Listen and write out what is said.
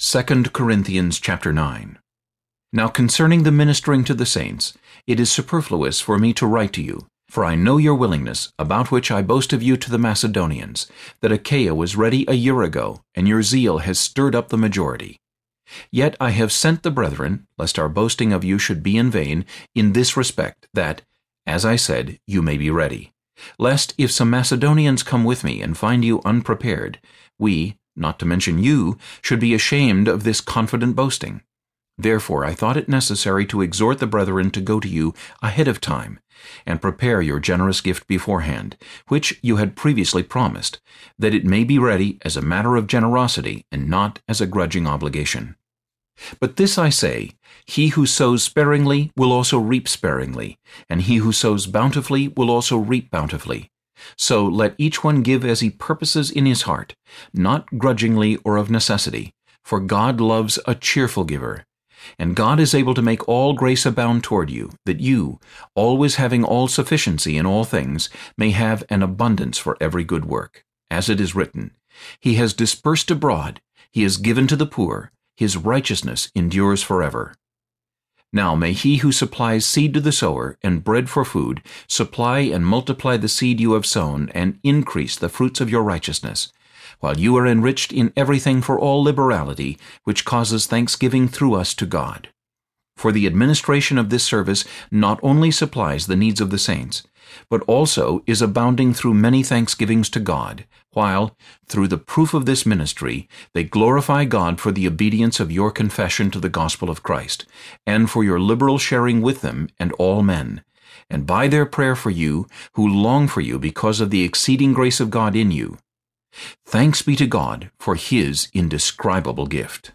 2 Corinthians chapter 9 Now concerning the ministering to the saints, it is superfluous for me to write to you, for I know your willingness, about which I boast of you to the Macedonians, that Achaia was ready a year ago, and your zeal has stirred up the majority. Yet I have sent the brethren, lest our boasting of you should be in vain, in this respect, that, as I said, you may be ready. Lest, if some Macedonians come with me and find you unprepared, we, not to mention you, should be ashamed of this confident boasting. Therefore I thought it necessary to exhort the brethren to go to you ahead of time, and prepare your generous gift beforehand, which you had previously promised, that it may be ready as a matter of generosity and not as a grudging obligation. But this I say, he who sows sparingly will also reap sparingly, and he who sows bountifully will also reap bountifully. So let each one give as he purposes in his heart, not grudgingly or of necessity, for God loves a cheerful giver. And God is able to make all grace abound toward you, that you, always having all sufficiency in all things, may have an abundance for every good work. As it is written, He has dispersed abroad, He has given to the poor, His righteousness endures forever. Now may he who supplies seed to the sower and bread for food supply and multiply the seed you have sown and increase the fruits of your righteousness, while you are enriched in everything for all liberality, which causes thanksgiving through us to God. For the administration of this service not only supplies the needs of the saints, but also is abounding through many thanksgivings to God, while, through the proof of this ministry, they glorify God for the obedience of your confession to the gospel of Christ, and for your liberal sharing with them and all men, and by their prayer for you, who long for you because of the exceeding grace of God in you. Thanks be to God for His indescribable gift.